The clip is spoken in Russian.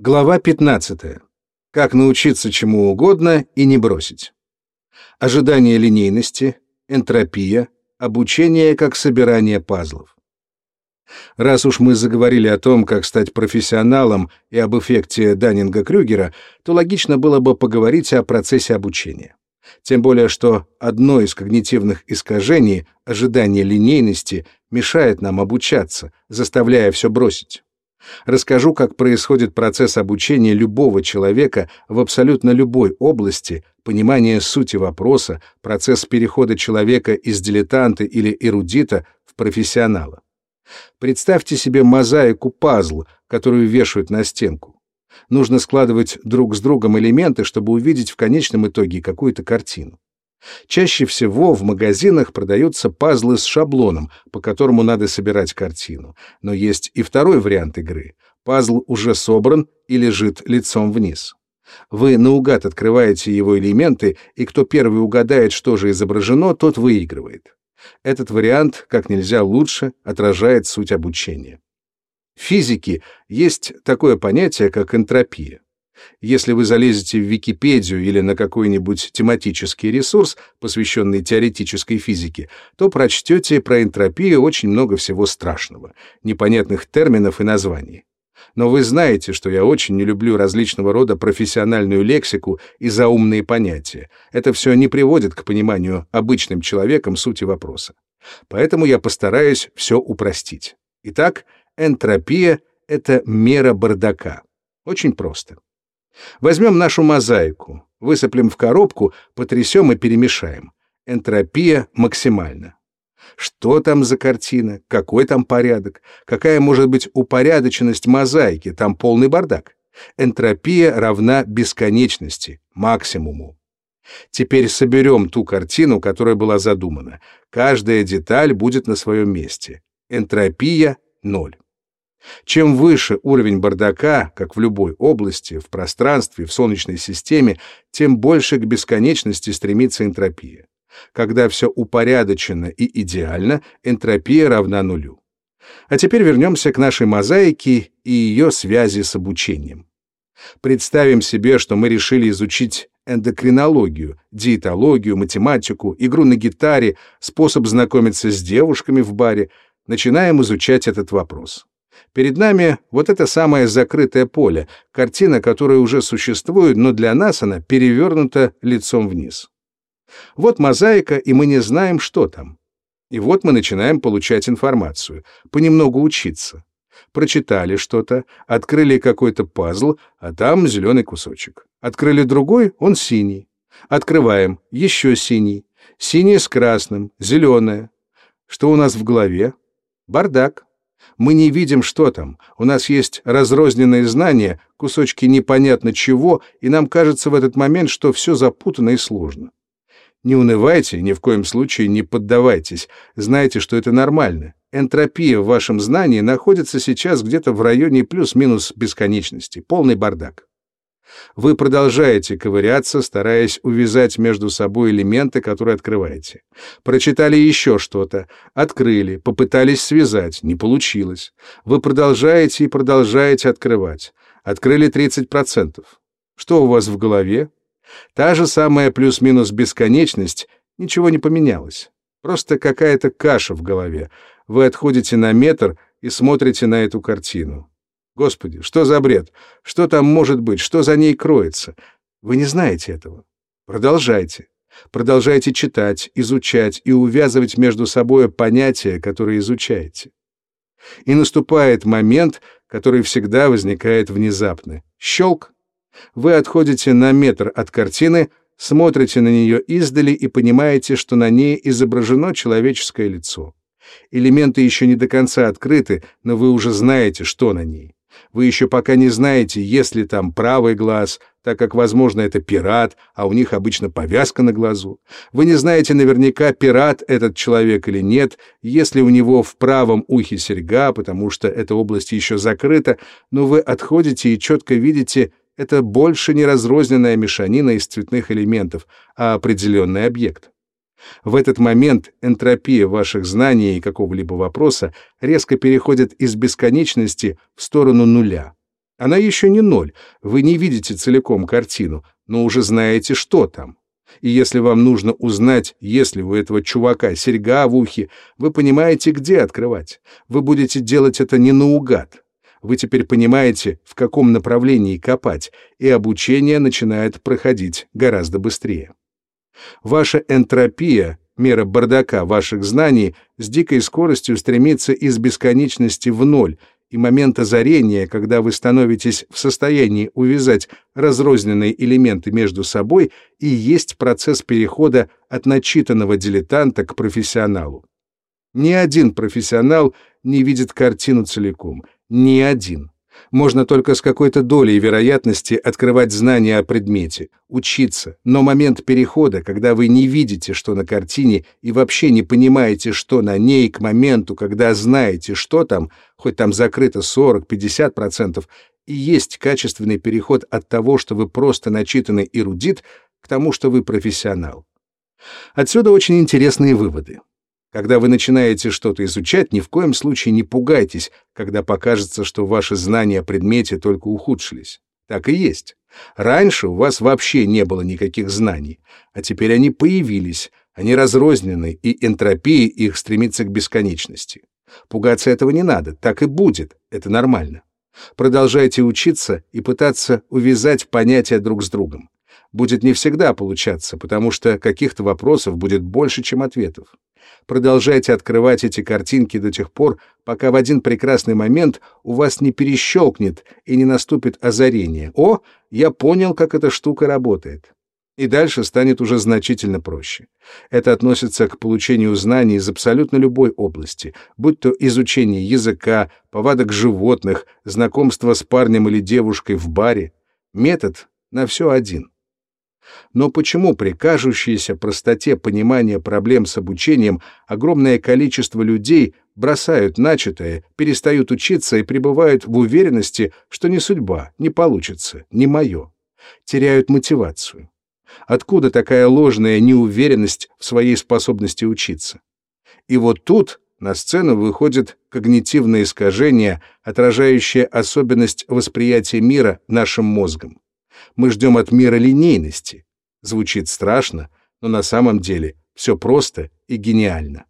Глава 15. Как научиться чему угодно и не бросить. Ожидание линейности, энтропия, обучение как собирание пазлов. Раз уж мы заговорили о том, как стать профессионалом и об эффекте Даннинга-Крюгера, то логично было бы поговорить о процессе обучения. Тем более, что одно из когнитивных искажений, ожидание линейности, мешает нам обучаться, заставляя все бросить. Расскажу, как происходит процесс обучения любого человека в абсолютно любой области, понимание сути вопроса, процесс перехода человека из дилетанта или эрудита в профессионала. Представьте себе мозаику пазл, которую вешают на стенку. Нужно складывать друг с другом элементы, чтобы увидеть в конечном итоге какую-то картину. Чаще всего в магазинах продаются пазлы с шаблоном, по которому надо собирать картину. Но есть и второй вариант игры. Пазл уже собран и лежит лицом вниз. Вы наугад открываете его элементы, и кто первый угадает, что же изображено, тот выигрывает. Этот вариант как нельзя лучше отражает суть обучения. В физике есть такое понятие, как энтропия. Если вы залезете в Википедию или на какой-нибудь тематический ресурс, посвященный теоретической физике, то прочтете про энтропию очень много всего страшного, непонятных терминов и названий. Но вы знаете, что я очень не люблю различного рода профессиональную лексику и заумные понятия. Это все не приводит к пониманию обычным человеком сути вопроса. Поэтому я постараюсь все упростить. Итак, энтропия — это мера бардака. Очень просто. Возьмем нашу мозаику, высыплем в коробку, потрясем и перемешаем. Энтропия максимальна. Что там за картина? Какой там порядок? Какая может быть упорядоченность мозаики? Там полный бардак. Энтропия равна бесконечности, максимуму. Теперь соберем ту картину, которая была задумана. Каждая деталь будет на своем месте. Энтропия — ноль. Чем выше уровень бардака, как в любой области, в пространстве, в Солнечной системе, тем больше к бесконечности стремится энтропия. Когда все упорядочено и идеально, энтропия равна нулю. А теперь вернемся к нашей мозаике и ее связи с обучением. Представим себе, что мы решили изучить эндокринологию, диетологию, математику, игру на гитаре, способ знакомиться с девушками в баре. Начинаем изучать этот вопрос. Перед нами вот это самое закрытое поле, картина, которая уже существует, но для нас она перевернута лицом вниз. Вот мозаика, и мы не знаем, что там. И вот мы начинаем получать информацию, понемногу учиться. Прочитали что-то, открыли какой-то пазл, а там зеленый кусочек. Открыли другой, он синий. Открываем, еще синий. Синий с красным, зеленое. Что у нас в голове? Бардак. Мы не видим, что там. У нас есть разрозненные знания, кусочки непонятно чего, и нам кажется в этот момент, что все запутано и сложно. Не унывайте, ни в коем случае не поддавайтесь. Знайте, что это нормально. Энтропия в вашем знании находится сейчас где-то в районе плюс-минус бесконечности. Полный бардак. Вы продолжаете ковыряться, стараясь увязать между собой элементы, которые открываете. Прочитали еще что-то, открыли, попытались связать, не получилось. Вы продолжаете и продолжаете открывать. Открыли 30%. Что у вас в голове? Та же самая плюс-минус бесконечность, ничего не поменялось. Просто какая-то каша в голове. Вы отходите на метр и смотрите на эту картину. Господи, что за бред? Что там может быть? Что за ней кроется? Вы не знаете этого. Продолжайте. Продолжайте читать, изучать и увязывать между собой понятия, которые изучаете. И наступает момент, который всегда возникает внезапно. Щелк, вы отходите на метр от картины, смотрите на нее издали и понимаете, что на ней изображено человеческое лицо. Элементы еще не до конца открыты, но вы уже знаете, что на ней. Вы еще пока не знаете, есть ли там правый глаз, так как, возможно, это пират, а у них обычно повязка на глазу. Вы не знаете наверняка, пират этот человек или нет, если у него в правом ухе серьга, потому что эта область еще закрыта, но вы отходите и четко видите, это больше не разрозненная мешанина из цветных элементов, а определенный объект. В этот момент энтропия ваших знаний и какого-либо вопроса резко переходит из бесконечности в сторону нуля. Она еще не ноль, вы не видите целиком картину, но уже знаете, что там. И если вам нужно узнать, есть ли у этого чувака серьга в ухе, вы понимаете, где открывать. Вы будете делать это не наугад. Вы теперь понимаете, в каком направлении копать, и обучение начинает проходить гораздо быстрее. Ваша энтропия, мера бардака ваших знаний, с дикой скоростью стремится из бесконечности в ноль, и момент озарения, когда вы становитесь в состоянии увязать разрозненные элементы между собой, и есть процесс перехода от начитанного дилетанта к профессионалу. Ни один профессионал не видит картину целиком, ни один можно только с какой-то долей вероятности открывать знания о предмете, учиться, но момент перехода, когда вы не видите, что на картине, и вообще не понимаете, что на ней, к моменту, когда знаете, что там, хоть там закрыто 40-50%, и есть качественный переход от того, что вы просто начитанный эрудит, к тому, что вы профессионал. Отсюда очень интересные выводы. Когда вы начинаете что-то изучать, ни в коем случае не пугайтесь, когда покажется, что ваши знания о предмете только ухудшились. Так и есть. Раньше у вас вообще не было никаких знаний, а теперь они появились, они разрознены, и энтропия их стремится к бесконечности. Пугаться этого не надо, так и будет, это нормально. Продолжайте учиться и пытаться увязать понятия друг с другом. Будет не всегда получаться, потому что каких-то вопросов будет больше, чем ответов. Продолжайте открывать эти картинки до тех пор, пока в один прекрасный момент у вас не перещелкнет и не наступит озарение. «О, я понял, как эта штука работает». И дальше станет уже значительно проще. Это относится к получению знаний из абсолютно любой области, будь то изучение языка, повадок животных, знакомство с парнем или девушкой в баре. Метод на все один — но почему при кажущейся простоте понимания проблем с обучением огромное количество людей бросают начатое, перестают учиться и пребывают в уверенности, что не судьба, не получится, не мое? Теряют мотивацию. Откуда такая ложная неуверенность в своей способности учиться? И вот тут на сцену выходит когнитивное искажение, отражающее особенность восприятия мира нашим мозгом. Мы ждем от мира линейности. Звучит страшно, но на самом деле все просто и гениально.